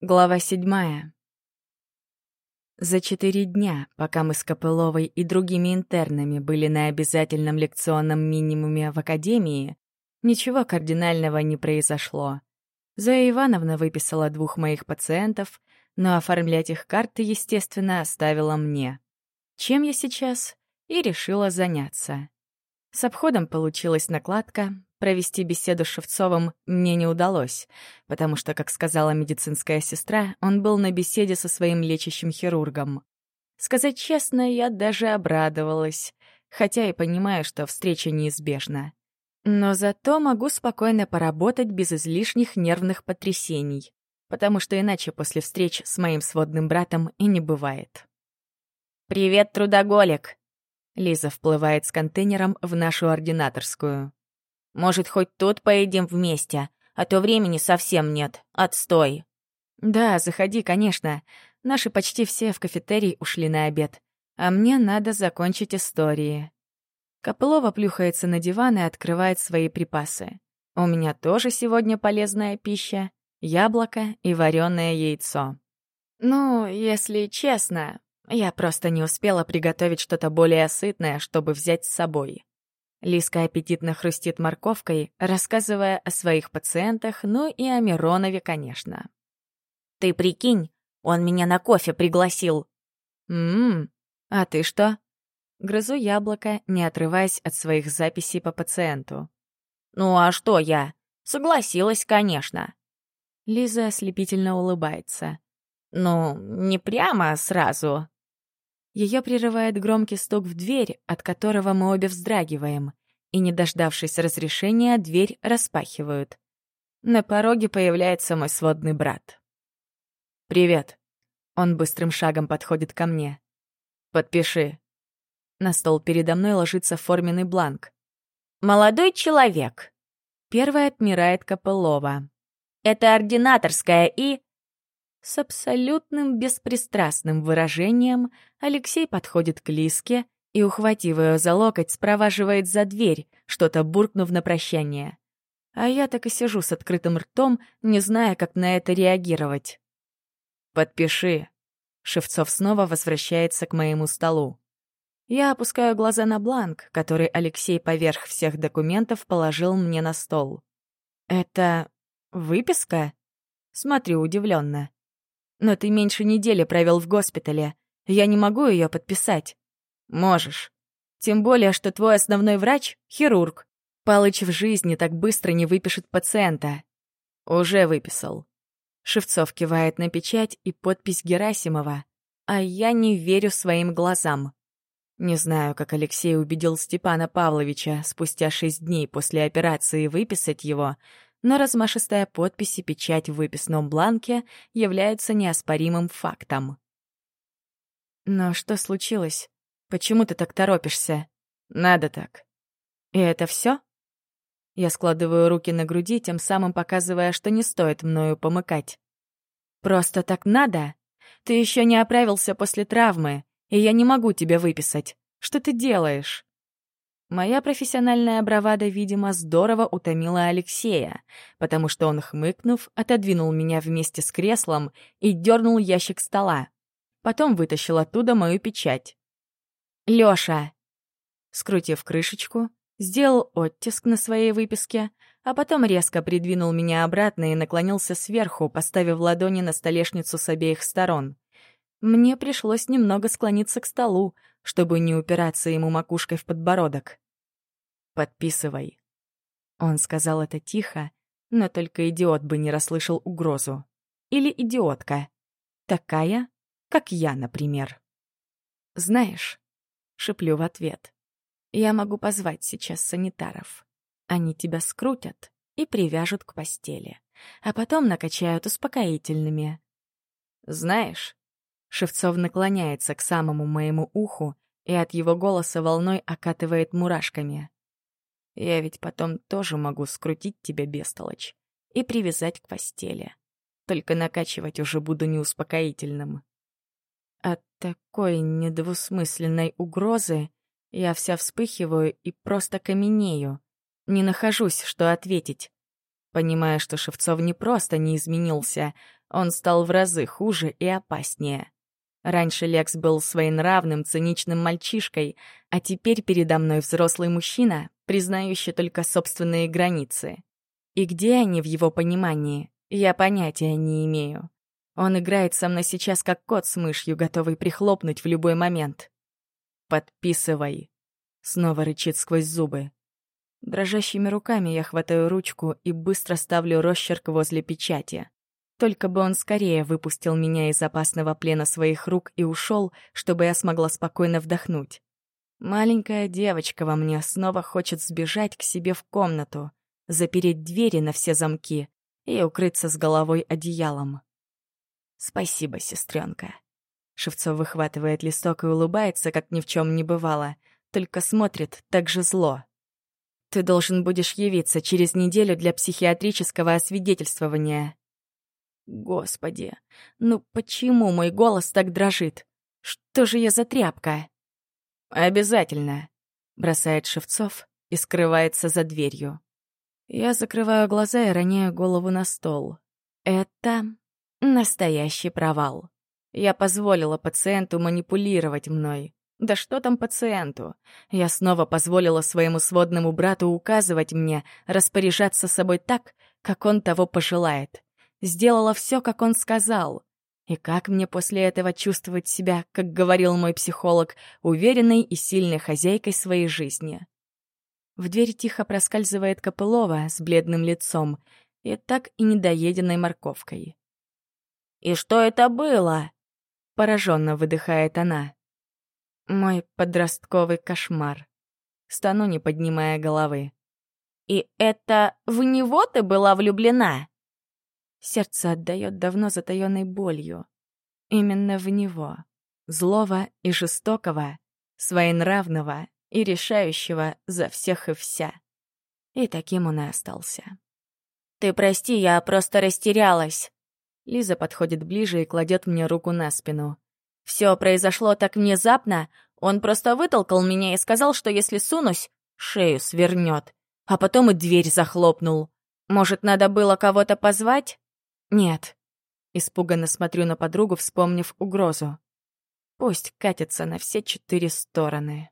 Глава седьмая. За четыре дня, пока мы с Копыловой и другими интернами были на обязательном лекционном минимуме в академии, ничего кардинального не произошло. Зоя Ивановна выписала двух моих пациентов, но оформлять их карты, естественно, оставила мне. Чем я сейчас и решила заняться. С обходом получилась накладка, Провести беседу с Шевцовым мне не удалось, потому что, как сказала медицинская сестра, он был на беседе со своим лечащим хирургом. Сказать честно, я даже обрадовалась, хотя и понимаю, что встреча неизбежна. Но зато могу спокойно поработать без излишних нервных потрясений, потому что иначе после встреч с моим сводным братом и не бывает. «Привет, трудоголик!» Лиза вплывает с контейнером в нашу ординаторскую. Может, хоть тут поедем вместе, а то времени совсем нет. Отстой». «Да, заходи, конечно. Наши почти все в кафетерий ушли на обед. А мне надо закончить истории». Копылова плюхается на диван и открывает свои припасы. «У меня тоже сегодня полезная пища. Яблоко и вареное яйцо». «Ну, если честно, я просто не успела приготовить что-то более сытное, чтобы взять с собой. Лиска аппетитно хрустит морковкой, рассказывая о своих пациентах, ну и о Миронове, конечно. «Ты прикинь, он меня на кофе пригласил!» «Ммм, а ты что?» Грызу яблоко, не отрываясь от своих записей по пациенту. «Ну а что я? Согласилась, конечно!» Лиза ослепительно улыбается. «Ну, не прямо сразу, ее прерывает громкий стук в дверь, от которого мы обе вздрагиваем, и, не дождавшись разрешения, дверь распахивают. На пороге появляется мой сводный брат. «Привет». Он быстрым шагом подходит ко мне. «Подпиши». На стол передо мной ложится форменный бланк. «Молодой человек». Первая отмирает Копылова. «Это ординаторская и...» С абсолютным беспристрастным выражением Алексей подходит к Лиске и, ухватив ее за локоть, спроваживает за дверь, что-то буркнув на прощание. А я так и сижу с открытым ртом, не зная, как на это реагировать. «Подпиши». Шевцов снова возвращается к моему столу. Я опускаю глаза на бланк, который Алексей поверх всех документов положил мне на стол. «Это выписка?» Смотрю удивленно но ты меньше недели провел в госпитале. Я не могу ее подписать». «Можешь. Тем более, что твой основной врач — хирург. Палыч в жизни так быстро не выпишет пациента». «Уже выписал». Шевцов кивает на печать и подпись Герасимова. «А я не верю своим глазам». Не знаю, как Алексей убедил Степана Павловича спустя шесть дней после операции выписать его, но размашистая подпись и печать в выписном бланке являются неоспоримым фактом. «Но что случилось? Почему ты так торопишься? Надо так. И это все? Я складываю руки на груди, тем самым показывая, что не стоит мною помыкать. «Просто так надо? Ты еще не оправился после травмы, и я не могу тебя выписать. Что ты делаешь?» Моя профессиональная бравада, видимо, здорово утомила Алексея, потому что он, хмыкнув, отодвинул меня вместе с креслом и дернул ящик стола. Потом вытащил оттуда мою печать. «Лёша!» Скрутив крышечку, сделал оттиск на своей выписке, а потом резко придвинул меня обратно и наклонился сверху, поставив ладони на столешницу с обеих сторон — мне пришлось немного склониться к столу, чтобы не упираться ему макушкой в подбородок. «Подписывай». Он сказал это тихо, но только идиот бы не расслышал угрозу. Или идиотка. Такая, как я, например. «Знаешь», — шеплю в ответ, — «я могу позвать сейчас санитаров. Они тебя скрутят и привяжут к постели, а потом накачают успокоительными». «Знаешь», Шевцов наклоняется к самому моему уху, и от его голоса волной окатывает мурашками. «Я ведь потом тоже могу скрутить тебя, бестолочь, и привязать к постели. Только накачивать уже буду неуспокоительным». От такой недвусмысленной угрозы я вся вспыхиваю и просто каменею. Не нахожусь, что ответить. Понимая, что Шевцов не просто не изменился, он стал в разы хуже и опаснее. Раньше Лекс был своенравным, циничным мальчишкой, а теперь передо мной взрослый мужчина, признающий только собственные границы. И где они в его понимании, я понятия не имею. Он играет со мной сейчас как кот с мышью, готовый прихлопнуть в любой момент. «Подписывай!» — снова рычит сквозь зубы. Дрожащими руками я хватаю ручку и быстро ставлю росчерк возле печати. Только бы он скорее выпустил меня из опасного плена своих рук и ушел, чтобы я смогла спокойно вдохнуть. Маленькая девочка во мне снова хочет сбежать к себе в комнату, запереть двери на все замки и укрыться с головой одеялом. «Спасибо, сестренка». Шевцов выхватывает листок и улыбается, как ни в чем не бывало, только смотрит так же зло. «Ты должен будешь явиться через неделю для психиатрического освидетельствования», Господи, ну почему мой голос так дрожит? Что же я за тряпка? Обязательно, бросает Шевцов и скрывается за дверью. Я закрываю глаза и роняю голову на стол. Это настоящий провал. Я позволила пациенту манипулировать мной. Да что там пациенту? Я снова позволила своему сводному брату указывать мне, распоряжаться собой так, как он того пожелает сделала все, как он сказал. И как мне после этого чувствовать себя, как говорил мой психолог, уверенной и сильной хозяйкой своей жизни? В дверь тихо проскальзывает Копылова с бледным лицом и так и недоеденной морковкой. «И что это было?» — пораженно выдыхает она. «Мой подростковый кошмар». Стану, не поднимая головы. «И это в него ты была влюблена?» Сердце отдает давно затаенной болью. Именно в него, злого и жестокого, своенравного и решающего за всех и вся. И таким он и остался. «Ты прости, я просто растерялась!» Лиза подходит ближе и кладет мне руку на спину. «Все произошло так внезапно, он просто вытолкал меня и сказал, что если сунусь, шею свернет, а потом и дверь захлопнул. Может, надо было кого-то позвать?» Нет. Испуганно смотрю на подругу, вспомнив угрозу. Пусть катится на все четыре стороны.